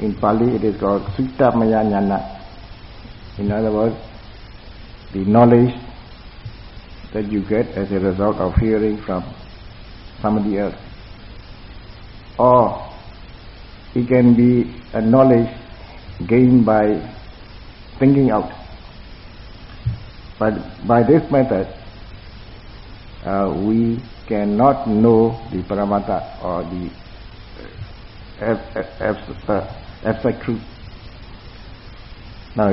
In Pali it is called Sutta Maya. In other words, the knowledge that you get as a result of hearing from somebody else. Or it can be a knowledge gained by thinking out. But by this method, uh, we cannot know the paramattha or the uh, abstract truth. Now,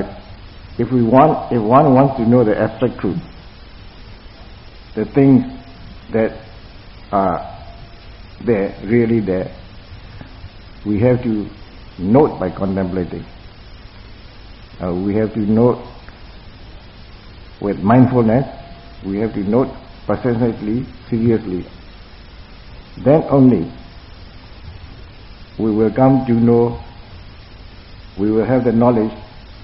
if we want, if one wants to know the abstract truth, the things that are there, really there, we have to note by contemplating. Uh, we have to note with mindfulness, we have to note persistently, seriously. Then only we will come to know, we will have the knowledge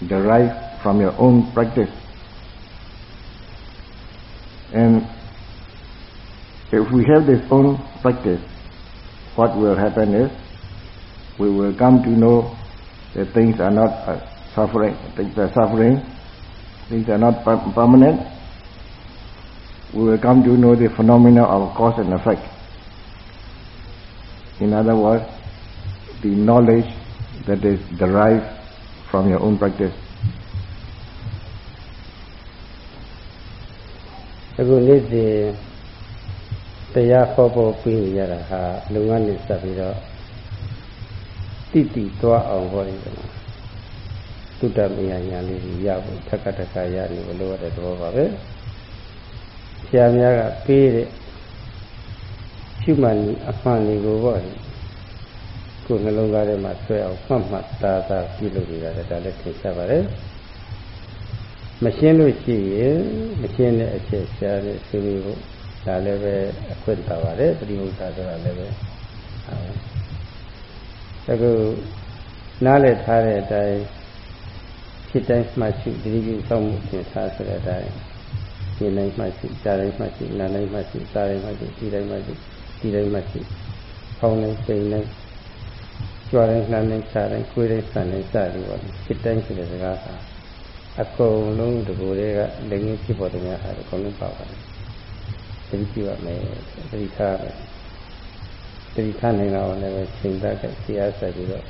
derived from your own practice. And if we have this own practice, what will happen is we will come to know that things are not uh, suffering, things are suffering, things are not per permanent. We will come to know the phenomena of cause and effect. In other words, the knowledge that is derived from your own practice. အခုနေ့စဉ်တရားဟောဖို့ပြီးနေရတာဟာလုပ်ငန်းနဲ့ဆက်ပြီးတော့တိတိသွားအောင်ဟောနေတယ်သုတ္တမယညာလေးကြီးရဖို့ထက်ကထက်ကရနေဘလို့ရတဲ့သဘောပါပဲဆရာများကပေးတဲ့ရှုမှန်အမှန်လေးကိုပေါ့ ကိုယ်နှလုံးသားထဲမှာဆွဲအောင်မှတ်မှတ်သားသားပြုလုပ်နေတာဒါလည်းသင်ရှားပါတယ်မရှင်းလို့ရှိရင်မရှင်းတဲ့အချက်ရှားတဲ့ဆွေးနွေးဖို့ဒါလည်းပဲအခွင့်တာပါတယ်ပရိမုဒ္ဒဆိုတာလည်းပဲအခုနားလည်ထားတဲ့အတိုင်းဖြစ်တိုင်းမှတ်ရှိတတိယစောင့်မှုသင်ထားဆိုတဲ့အတိုင်းဒီတိုင်းမှတ်ရှိကြားတိုင်းမှတ်ရှိနားတိုင်းမှတ်ရှိစားတိုင်းမှတ်ရှိဒီတိုင်းမှတ်ရှိဒီတိုင်းမှတ်ရှိဖောင်းတိုင်းပိန်တိုင်း ကြွားတိုင်းနှမ်းတိုင်းခြားတိုင်းကိုယ်တိုင်းဆန်တိုင်းစသည်ပေါ့ဖြစ်တိုင်းဆိုတဲ့စကားဟာအကုန်လုံးဒီကိုယ်တွေကလည်းငင်းဖြစ်ပေါ်တဲ့များအားအကုန်လုံးပါပါတယ်တတိပြုရမယ်တတိထားမယ်တတိထားနိုင်တော့လည်းပဲချိန်တတ်တဲ့ဆရာဆက်ပြီးတော့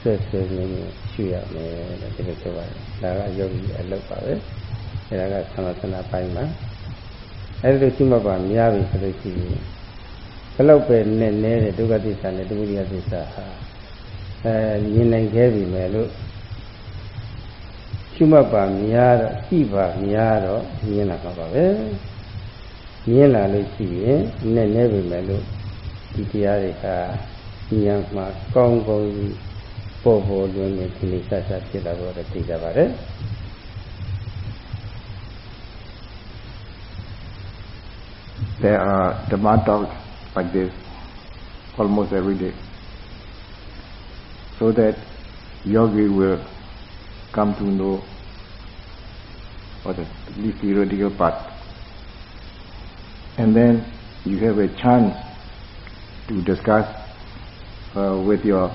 ဆွဲဆွဲနေနေရှုရမယ်လို့ဒီလိုပြောပါတယ်ဒါကယောဂီအလုပ်ပါပဲအဲဒါကသမထနာပိုင်းမှာအဲဒီလိုရှိမှပါများပြီဆိုလို့ရှိရင်ဘလောက်ပဲနဲ့နဲတဲ့ဒုက္ခသစ္စာနဲ့ဒုက္ခသစ္စာဟာ အဲမြင်နိုင်ခဲ့ပြီမယ်လို့ရှုမှတ်ပါများတော့ရှိပါများတော့မြင်လာမှာပါပဲမြင်လာလို့ရှိရင်နဲ့နဲပြီမယ်လို့ဒီတရားတွေကဉာဏ်မှာကောင်းကောင်းကြီးပေါ်ပေါ်လွင်လွင်ဒီလိုဆက်ဆက်ဖြစ်လာတော့သိကြပါတယ် There are Dhamma talks like this almost every day. So that yogi will come to know is the theoretical part. And then you have a chance to discuss uh, with your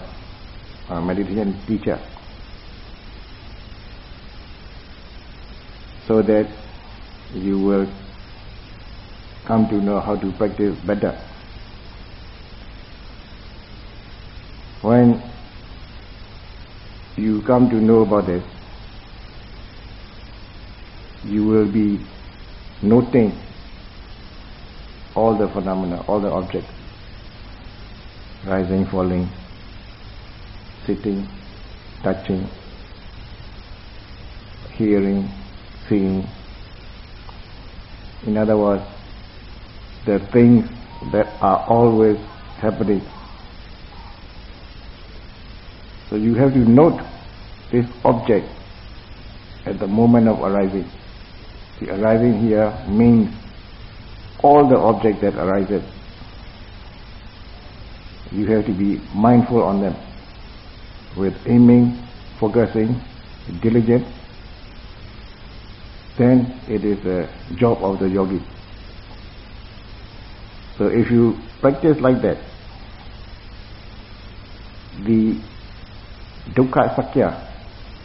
uh, meditation teacher so that you will come to know how to practice better. When you come to know about this, you will be noting all the phenomena, all the objects rising, falling, sitting, touching, hearing, seeing. In other words, the things that are always happening. So you have to note this object at the moment of arising. The arising here means all the objects that arises you have to be mindful on them with aiming, focusing, diligent. Then it is a job of the yogi. So if you practice like that, the dukkha sacca,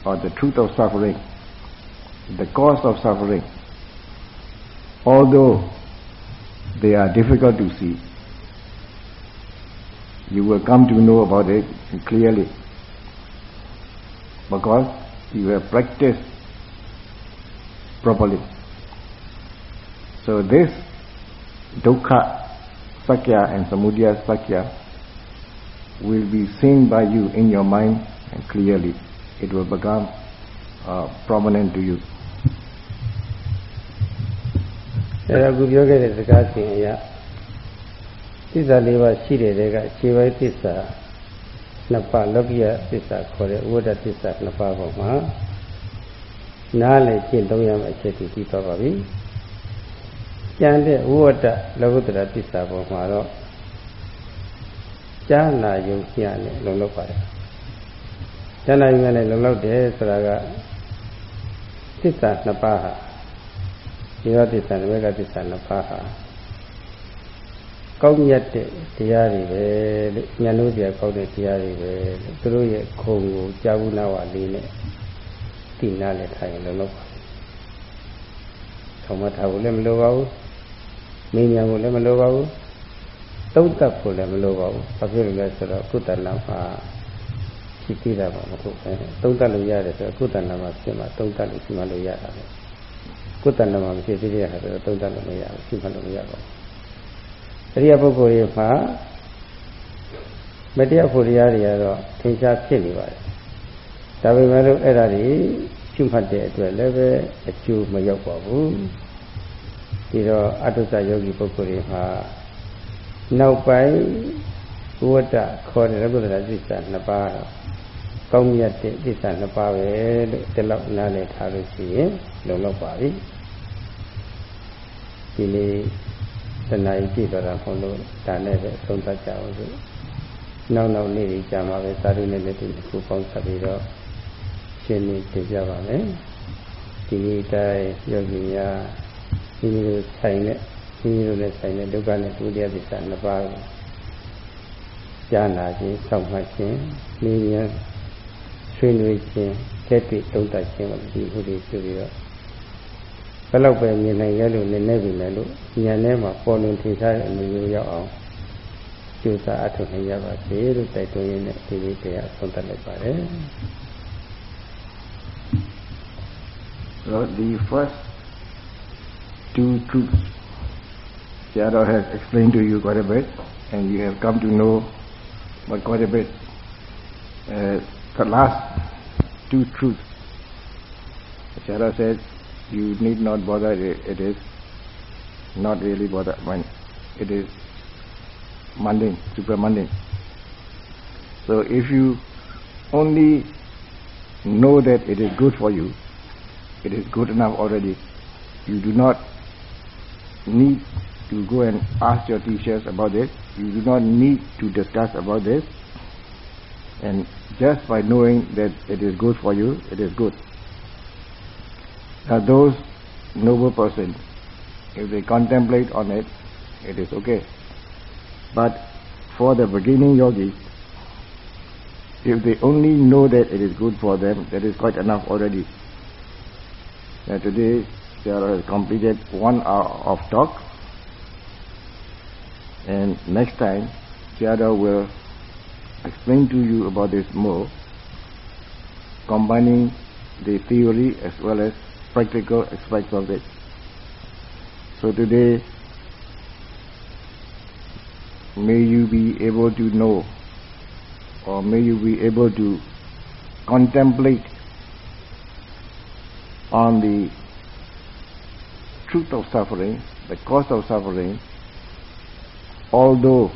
or the truth of suffering, the cause of suffering, although they are difficult to see, you will come to know about it clearly because you have practiced properly. So this dukkha sacca and samudaya sacca will be seen by you in your mind and clearly. It will become uh, prominent to you. အဲဒါခုပြောခဲ့တဲ့စကားစဉ်အရသစ္စာလေးပါးရှိတဲ့တဲ့ကခြေပိုင်းသစ္စာနှစ်ပါးလောကိယသစ္စာခေါ်တဲ့ဝိဒ္ဓသစ္စာနှစ်ပါးပေါ်မှာနားလည်ကျင့်သုံးရမယ့်အချက်တွေပြီးသွားပါပြီ။ကျန်တဲ့ဝိဒ္ဓလောကုတ္တရာသစ္စာပေါ်မှာတော့ကြားနာယုံပြနဲ့လုံလောက်ပါတယ်။ ကြားနာယုံနဲ့လုံလောက်တယ်ဆိုတာကသစ္စာနှစ်ပါးဟာဒီဝသစ္စာနမေကသစ္စာနှစ်ပါးဟာကောင်းမြတ်တဲ့တရားတွေပဲလို့ဉာဏ်လို့ပြကောက်တဲ့တရားတွေပဲလို့သူတို့ရဲ့ခုံကိုကြာဘူးနာဝလေးနဲ့သိနာလဲထားရင်လုံးလုံးပါထောင်မထားဖို့လည်းမလိုပါဘူးမင်းညာဖို့လည်းမလိုပါဘူးသုံးသပ်ဖို့လည်းမလိုပါဘူးဘာဖြစ်လို့လဲဆိုတော့ကုသလမှာ ဖြစ်သေးတာပါမဟုတ်ဘူးသုံးသပ်လို့ရတယ်ဆိုတော့ကုသလမှာဖြစ်မှာသုံးသပ်လို့ရှိမှလို့ရတာပဲကုသလမှာမရှိသေးတဲ့ဟာဆိုတော့သုံးသပ်လို့မရဘူးရှိမှလို့မရပါဘူးအရိယပုဂ္ဂိုလ်တွေမှာမတရားဖို့တရားတွေကတော့ထင်ရှားဖြစ်နေပါတယ်ဒါပေမဲ့လို့အဲ့ဒါတွေရှုမှတ်တဲ့အတွက်လည်းပဲအကျိုးမရောက်ပါဘူးဒီတော့အတုဇယောဂီပုဂ္ဂိုလ်တွေမှာနောက်ပိုင်းဝတ္တခေါ်တဲ့ရကုသလသစ္စာနှစ်ပါးတော့ ကောင်းမြတ်တဲ့သစ္စာနှစ်ပါးပဲလို့ဒီလောက်နားလည်ထားလို့ရှိရင်လုံလောက်ပါပြီဒီနေ့တဏှာကြီးကြည့်တော့တာမဟုတ်လို့ဒါနဲ့ပဲသုံးသပ်ကြအောင်လို့နောက်နောက်နေ့ကြီးကြာမှာပဲသာဓုနဲ့လက်တွေ့တစ်ခုပေါင်းဆက်ပြီးတော့ရှင်းနေတင်ပြပါမယ်ဒီနေ့တိုင်းယောဂီများမိမိတို့ဆိုင်တဲ့မိမိတို့နဲ့ဆိုင်တဲ့ဒုက္ခနဲ့ဒုတိယသစ္စာနှစ်ပါးကိုကြားနာခြင်းစောင့်မှတ်ခြင်းနည်းဉာဏ် ဆွေးနွေးခြင်းကဲ့တိသုံးသပ်ခြင်းကိုဒီခုတွေပြုပြီးတော့ဘယ်လောက်ပဲမြင်နိုင်ရလို့နည်းနည်းပြီမယ်လို့ဉာဏ်ထဲမှာပေါ်လွင်ထင်ရှားတဲ့အနေမျိုးရောက်အောင်ကြိုးစားအထောက်နိုင်ရပါစေလို့တိုက်တွန်းရင်းနဲ့ဒီနေ့တရားဆုံးသတ်လိုက်ပါတယ် So the first two truths Sayadaw has explained to you quite a bit and you have come to know but quite a bit. Uh, the last two truths Sayadaw says you need not bother it, it is not really bother when it is mundane, super mundane. So if you only know that it is good for you, it is good enough already. You do not need to go and ask your teachers about this. You do not need to discuss about this. And just by knowing that it is good for you, it is good. Now those noble persons, if they contemplate on it, it is okay. But for the beginning yogis, if they only know that it is good for them, that is quite enough already. Now today, Sayadaw has completed one hour of talk, and next time, Sayadaw will explain to you about this more, combining the theory as well as practical aspects of it. So today, may you be able to know or may you be able to contemplate on the truth of suffering, the cause of suffering, although